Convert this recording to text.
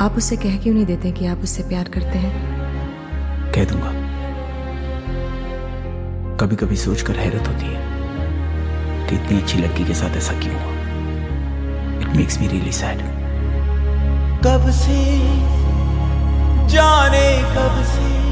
आप उससे कह क्यों नहीं देते कि आप उससे प्यार करते हैं? कह दूँगा। कभी कभी सोचकर हैरत होती है कि इतनी अच्छी लड़की के साथ ऐसा क्यों हुआ। It makes me really sad कब से जाने कब से